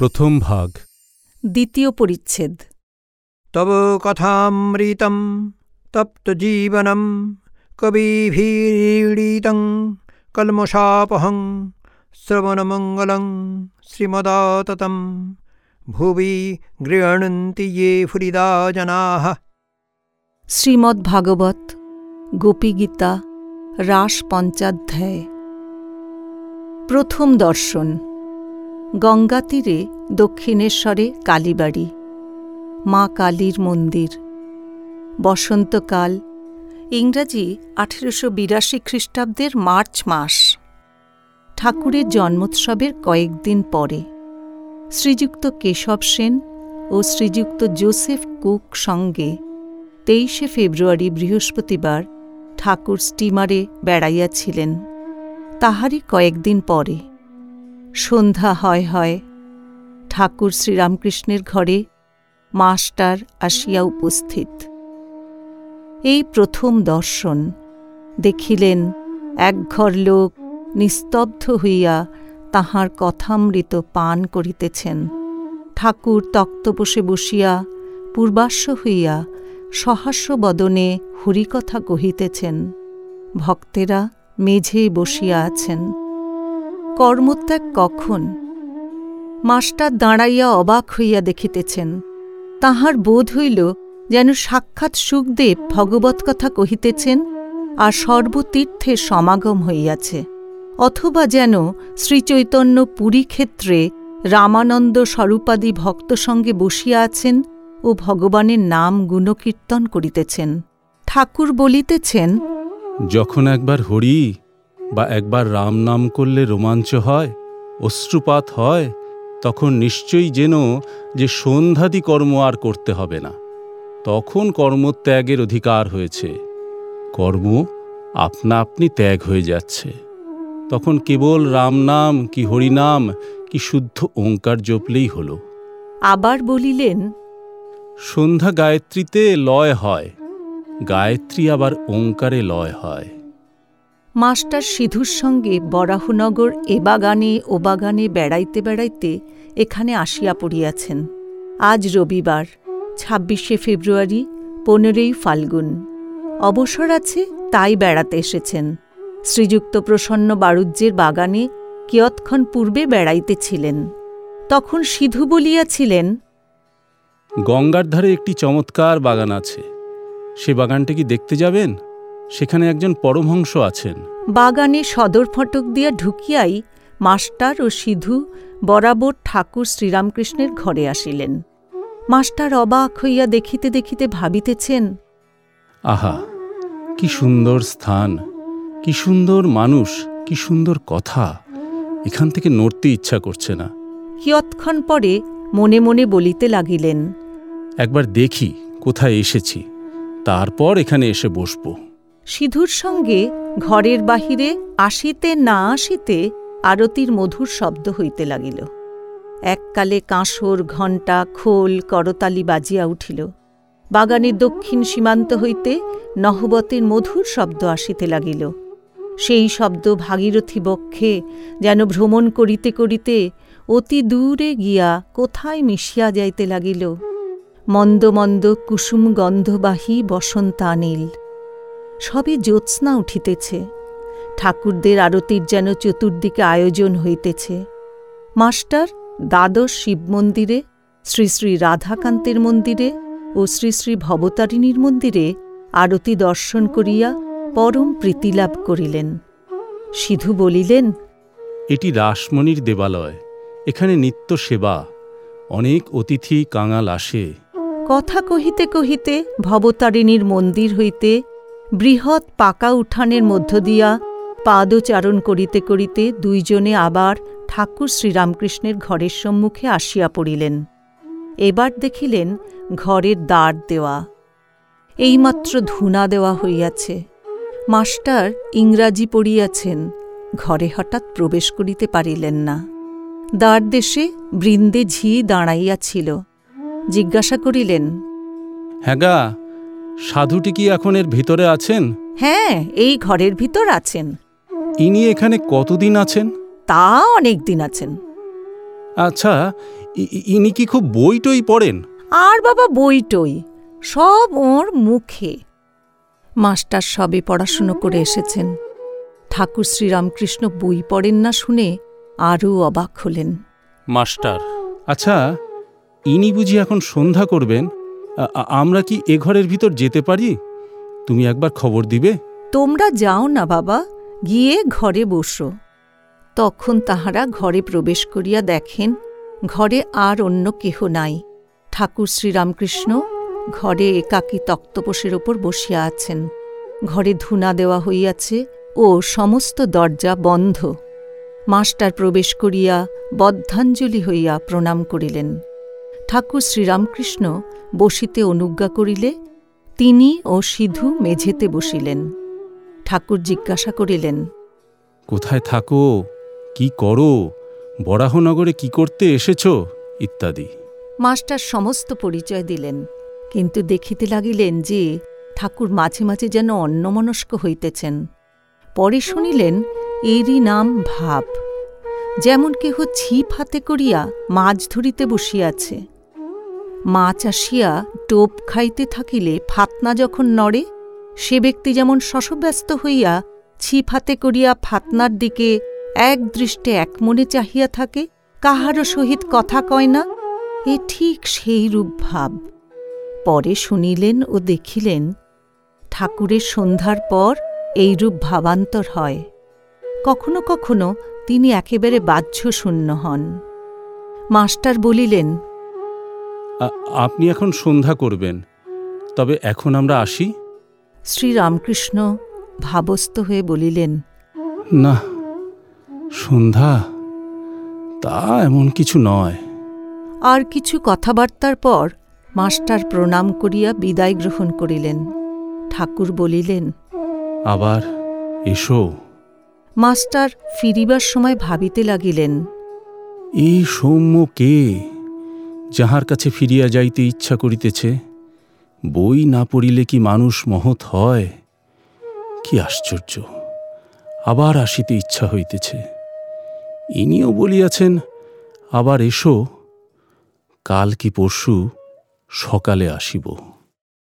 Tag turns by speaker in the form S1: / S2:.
S1: প্রথম ভাগ।
S2: দ্বিতীয় পরিচ্ছেদ।
S3: তব কথামৃতম তপ্তজীবনম কবিভীড়িতং কলমশাপহং শ্রবণমঙ্গলং শ্রীমদাততম ভুবি গৃহণন্তি ये ফুরিদা জনাः
S2: শ্রীমদ্ ভাগবত গোপীগীতা রাস পঞ্চাধ্যায়। প্রথম দর্শন। গঙ্গা তীরে দক্ষিণেশ্বরে কালীবাড়ি, মা কালীর মন্দির। বসন্তকাল, ইংরাজি আঠেরোশো বিরাশি খ্রিস্টাব্দের মার্চ মাস। ঠাকুরের জন্মোৎসবের কয়েকদিন পরে। শ্রীযুক্ত কেশব সেন ও শ্রীযুক্ত জোসেফ কুক সঙ্গে তেইশে ফেব্রুয়ারি বৃহস্পতিবার ঠাকুর স্টিমারে বেড়াইয়াছিলেন। তাহারই কয়েকদিন পরে। সন্ধ্যা হয় হয়। ঠাকুর শ্রীরামকৃষ্ণের ঘরে মাস্টার আসিয়া উপস্থিত। এই প্রথম দর্শন দেখিলেন একঘর লোক নিস্তব্ধ হইয়া তাহার কথামৃত পান করিতেছেন। ঠাকুর তক্তপোষে বসিয়া পূর্বাস্য হইয়া সহাস্য বদনে হরিকথা কহিতেছেন, ভক্তেরা মেঝেই বসিয়া আছেন। কর্মত্যাগ কখন? মাস্টার দাঁড়াইয়া অবাক হইয়া দেখিতেছেন, তাহার বোধ হইল যেন সাক্ষাৎ সুখদেব ভগবত কথা কহিতেছেন আর সর্বতীর্থে সমাগম হইয়াছে, অথবা যেন শ্রীচৈতন্য পুরীক্ষেত্রে রামানন্দ স্বরূপাদি ভক্ত সঙ্গে বসিয়া আছেন ও ভগবানের নাম গুণকীর্তন করিতেছেন। ঠাকুর বলিতেছেন,
S1: যখন একবার হরি বা একবার রাম নাম করলে রোমাঞ্চ হয় অশ্রুপাত হয় তখন নিশ্চয়ই যেন যে সন্ধ্যাদি কর্ম আর করতে হবে না। তখন কর্মত্যাগের অধিকার হয়েছে। কর্ম আপনা আপনি ত্যাগ হয়ে যাচ্ছে। তখন কেবল রাম নাম কি হরিনাম কি শুদ্ধ ওঙ্কার জপলেই হলো।
S2: আবার বলিলেন
S1: সন্ধ্যা গায়ত্রীতে লয় হয় গায়ত্রী আবার ওঙ্কারে লয় হয়।
S2: মাস্টার সিধুর সঙ্গে বরাহনগর এ বাগানে ও বাগানে বেড়াইতে বেড়াইতে এখানে আসিয়া পড়িয়াছেন। আজ রবিবার, ছাব্বিশে ফেব্রুয়ারি, পনেরোই ফাল্গুন। অবসর আছে, তাই বেড়াতে এসেছেন। শ্রীযুক্ত প্রসন্ন বাড়ুজ্যের বাগানে কিয়ৎক্ষণ পূর্বে বেড়াইতেছিলেন তখন সিধু বলিয়াছিলেন,
S1: গঙ্গার ধারে একটি চমৎকার বাগান আছে। সে বাগানটা কি দেখতে যাবেন? সেখানে একজন পরমহংস আছেন।
S2: বাগানে সদর ফটক দিয়া ঢুকিয়াই মাস্টার ও সিধু বরাবর ঠাকুর শ্রীরামকৃষ্ণের ঘরে আসিলেন। মাস্টার অবাক হইয়া দেখিতে দেখিতে ভাবিতেছেন
S1: আহা কি সুন্দর স্থান কি সুন্দর মানুষ কি সুন্দর কথা এখান থেকে নড়তে ইচ্ছা করছে না।
S2: কিয়ৎক্ষণ পরে মনে মনে বলিতে লাগিলেন
S1: একবার দেখি কোথায় এসেছি তারপর এখানে এসে বসব।
S2: সিধুর সঙ্গে ঘরের বাহিরে আসিতে না আসিতে আরতির মধুর শব্দ হইতে লাগিল। এককালে কাঁসর ঘণ্টা, খোল, করতালি বাজিয়া উঠিল। বাগানের দক্ষিণ সীমান্ত হইতে নহবতের মধুর শব্দ আসিতে লাগিল। সেই শব্দ ভাগীরথী বক্ষে যেন ভ্রমণ করিতে করিতে অতি দূরে গিয়া কোথায় মিশিয়া যাইতে লাগিল। মন্দ মন্দ কুসুম গন্ধবাহী বসন্তানিল সবে জ্যোৎস্না উঠিতেছে। ঠাকুরদের আরতির যেন চতুর্দিকে আয়োজন হইতেছে। মাস্টার দ্বাদশ শিব মন্দিরে শ্রী শ্রী রাধাকান্তের মন্দিরে ও শ্রী শ্রী ভবতারিণীর মন্দিরে আরতি দর্শন করিয়া পরম প্রীতিলাভ করিলেন। সিধু বলিলেন
S1: এটি রাসমণির দেবালয়। এখানে নিত্য সেবা। অনেক অতিথি কাঙাল আসে।
S2: কথা কহিতে কহিতে ভবতারিণীর মন্দির হইতে বৃহৎ পাকা উঠানের মধ্য দিয়া পাদচারণ করিতে করিতে দুইজনে আবার ঠাকুর শ্রীরামকৃষ্ণের ঘরের সম্মুখে আসিয়া পড়িলেন। এবার দেখিলেন ঘরের দ্বার দেওয়া। এইমাত্র ধুনা দেওয়া হইয়াছে। মাস্টার ইংরাজি পড়িয়াছেন, ঘরে হঠাৎ প্রবেশ করিতে পারিলেন না। দ্বার দেশে বৃন্দে ঝি দাঁড়াইয়াছিল। জিজ্ঞাসা করিলেন
S1: হ্যাগা সাধুটি কি এখন এর ভিতরে আছেন?
S2: হ্যাঁ এই ঘরের ভিতর আছেন।
S1: ইনি এখানে কতদিন আছেন?
S2: তা অনেক দিন আছেন।
S1: আচ্ছা ইনি কি খুব বই টই পড়েন?
S2: আর বাবা বইটই সব ওর মুখে। মাস্টার সবে পড়াশুনো করে এসেছেন। ঠাকুর শ্রীরামকৃষ্ণ বই পড়েন না শুনে আরও অবাক হলেন।
S1: মাস্টার আচ্ছা ইনি বুঝি এখন সন্ধ্যা করবেন? আমরা কি এ ঘরের ভিতর যেতে পারি? তুমি একবার খবর দিবে?
S2: তোমরা যাও না বাবা, গিয়ে ঘরে বসো। তখন তাহারা ঘরে প্রবেশ করিয়া দেখেন, ঘরে আর অন্য কেহ নাই। ঠাকুর শ্রীরামকৃষ্ণ ঘরে একাকী তক্তপোষের ওপর বসিয়া আছেন। ঘরে ধুনা দেওয়া হইয়াছে ও সমস্ত দরজা বন্ধ। মাস্টার প্রবেশ করিয়া বদ্ধাঞ্জলি হইয়া প্রণাম করিলেন। ঠাকুর শ্রীরামকৃষ্ণ বসিতে অনুজ্ঞা করিলে তিনি ও সিধু মেঝেতে বসিলেন। ঠাকুর জিজ্ঞাসা করিলেন
S1: কোথায় থাকো? কি করো? বরাহনগরে কি করতে এসেছ? ইত্যাদি।
S2: মাস্টার সমস্ত পরিচয় দিলেন কিন্তু দেখিতে লাগিলেন যে ঠাকুর মাঝে মাঝে যেন অন্যমনস্ক হইতেছেন। পরে শুনিলেন এরই নাম ভাব। যেমন কেহ ছিপ হাতে করিয়া মাছ ধরিতে বসিয়াছে মাছ আসিয়া টোপ খাইতে থাকিলে ফাতনা যখন নড়ে, সে ব্যক্তি যেমন শশব্যস্ত হইয়া ছিপ হাতে করিয়া ফাতনার দিকে এক দৃষ্টে একমনে চাহিয়া থাকে, কাহারও সহিত কথা কয় না, এ ঠিক সেই রূপ ভাব পরে শুনিলেন ও দেখিলেন, ঠাকুরের সন্ধ্যার পর এইরূপ ভাবান্তর হয়। কখনো কখনো তিনি একেবারে বাহ্য শূন্য হন। মাস্টার বলিলেন
S1: আপনি এখন সন্ধ্যা করবেন। তবে এখন আমরা আসি।
S2: শ্রীরামকৃষ্ণ ভাবস্থ হয়ে বলিলেন
S1: না সন্ধ্যা? তা এমন কিছু নয়।
S2: আর কিছু কথাবার্তার পর মাস্টার প্রণাম করিয়া বিদায় গ্রহণ করিলেন। ঠাকুর বলিলেন
S1: আবার এসো।
S2: মাস্টার ফিরিবার সময় ভাবিতে লাগিলেন
S1: এই সৌম্য কে? যাহার কাছে ফিরিয়া যাইতে ইচ্ছা করিতেছে, বই না পড়িলে কি মানুষ মহৎ হয়? কি আশ্চর্য! আবার আসিতে ইচ্ছা হইতেছে। ইনিও বলিয়াছেন, আবার এসো, কাল কি পরশু সকালে আসিব।